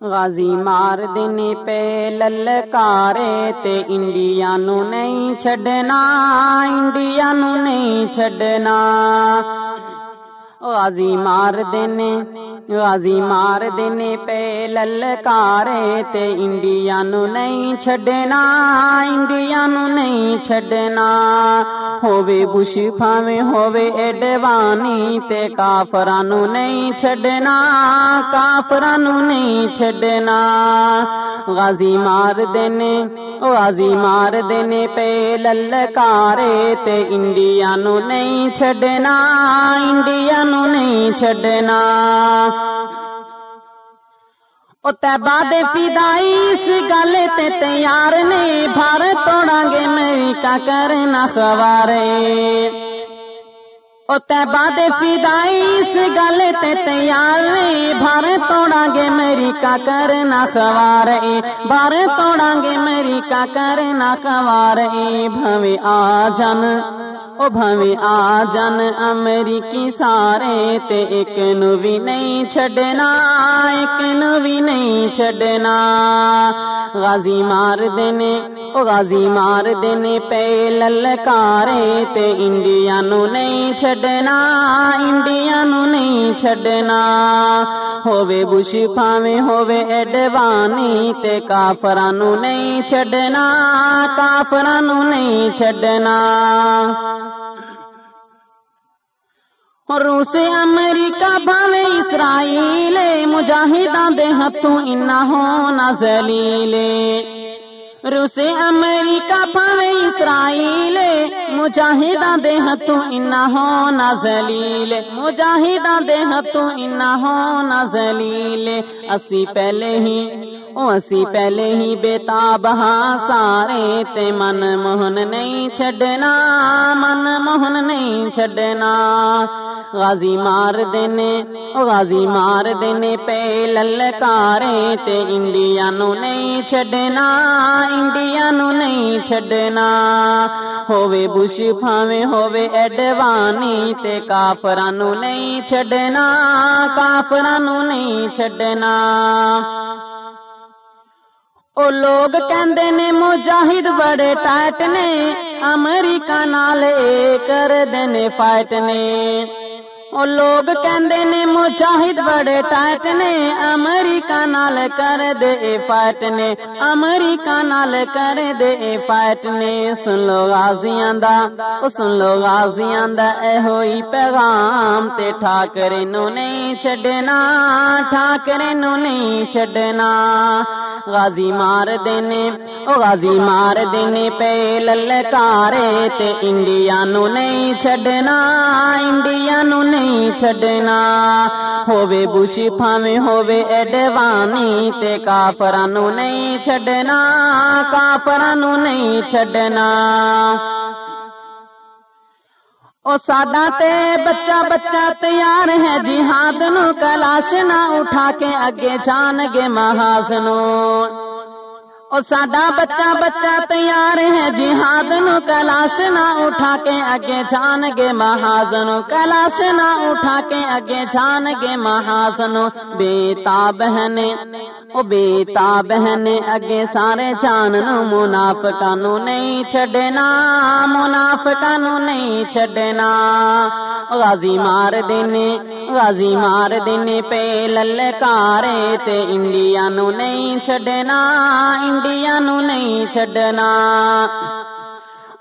غازی مار دینے پہ للکارے تے انڈیا نو نہیں چھڈنا انڈیا نو نہیں چھڈنا۔ غازی مار دینے غازی مار دینے پہ للکارے تے انڈیا نو نہیں چھڈنا انڈیا نو نہیں چھڈنا۔ ہووے بش پھاویں ہووے ایڈوانی تے کافراں نو نہیں چھڈنا کافراں نو نہیں چھڈنا۔ غازی مار دینے غازی مار دینے پہ للکارے تے انڈیا نو نہیں چھڈنا، انڈیا نو نہیں چھڈنا۔ او تیبا دے فدائی اس گل تے تیار نے، بھارت توڑا گے امریکہ کرنا خوارے دے فدائی اس گل تے تیار بھر توڑا گے میری کا کرنا خوارے بھر توڑا گے میری کا کرنا خوارے بھوے آ جان او بھویں آ جان امریکی سارے تے ایک نو بھی نہیں چھڈنا، ایک نو بھی نہیں چھڈنا۔ غازی مار دینے، او غازی مار دینے پہ للکارے تے انڈیا نو نہیں چھڈنا انڈیا نو نہیں چھڈنا۔ ہووے بش پھاویں ہووے ایڈوانی تے کافراں نو نہیں چھڈنا کافراں نو نہیں چھڈنا۔ روس امریکہ بھاوے اسرائیل، مجاہداں دے ہتھوں انا ہونا ذلیل۔ روس امریکہ بھاوے اسرائیل، مجاہداں دے ہتھوں انا ہونا ذلیل۔ مجاہداں دے ہتھوں انا ہونا ذلیل۔ اسی پہلے ہی، او اسی پہلے ہی بےتاب ہاں سارے تے من موہن نہیں چھڈنا، من موہن نہیں چھڈنا۔ غازی مار دینے غازی مار دینے پہ للکارے تے انڈیا نو نہیں چھڈنا انڈیا نو نہیں چھڈنا۔ ہووے بش پھاویں ہووے ایڈوانی تے کافراں نو نہیں چھڈنا کافراں نو نہیں چھڈنا۔ او لوگ کہندے نے، مجاہد بڑے ٹائٹ نے، امریکہ نال اے کر دینے فائٹ نے۔ او لوگ کہندے نے مجاہد بڑے ٹائٹ نے امریکہ نال کر دے اے فائٹ نے امریکہ نال کر دے اے فائٹ نے سن لو غازیاں دا او سن لو غازیاں دا اے ہوئی پیغام تے ٹھاکرے نو نہیں چھڈنا ٹھاکرے نو نہیں چھڈنا غازی مار دینے، او غازی مار دینے پہ للکارے تے انڈیا نو نہیں چھڈنا انڈیا نو نہیں چھڈنا۔ ہووے بوشی پھاویں ہووے ایڈوانی تے کافراں نو نہیں چھڈنا کافراں نو نہیں چھڈنا۔ او ساڈا تے بچہ بچہ تیار ہے جہاد نو کلاش نہ اٹھا کے اگے جان گے محاذ نو۔ او ساڈا بچہ بچہ تیار ہے جہاد نو کلاش نہ اٹھا کے اگے جان گے محاذ کلاش نہ اٹھا کے اگے جان گے محاذ نو۔ بے تاب ہے او بیتا بہن اگے سارے جان نو منافقاں نو نہیں چھڈنا منافقاں نو نہیں چھڈنا۔ غازی مار دینے غازی مار دینے پہ للکارے تے انڈیا نو نہیں چھڈنا انڈیا نو نہیں چھڈنا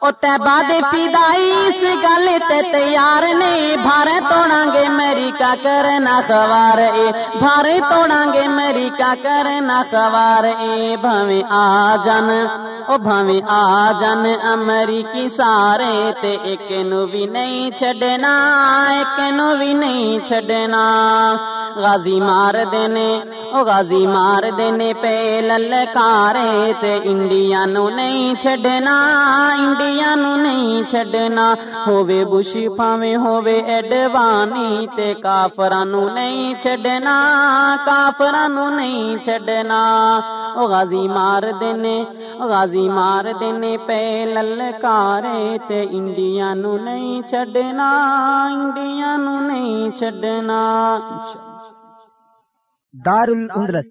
او تیبا دے فدائی اس گل تے تیار نے بھارے توڑاں گے میری کا کرنا خوار اے بھارے توڑاں گے میری کا کرنا خوار اے بھویں آ جان او بھویں آ جان امریکی سارے تے ایک نو بھی نہیں چھڈنا، ایک نو بھی نہیں چھڈنا۔ غازی مار دینے، او غازی مار دینے پہ للکارے تے انڈیا نو نہیں چھڈنا انڈیا نو نہیں چھڈنا۔ ہووے بش پاویں ہووے ایڈوانی تے کافراں نو نہیں چھڈنا کافراں نو نہیں چھڈنا۔ او غازی مار دینے غازی مار دینے پہ للکارے تے انڈیا نو نہیں چھڈنا انڈیا نو نہیں چھڈنا۔ دار الاندلس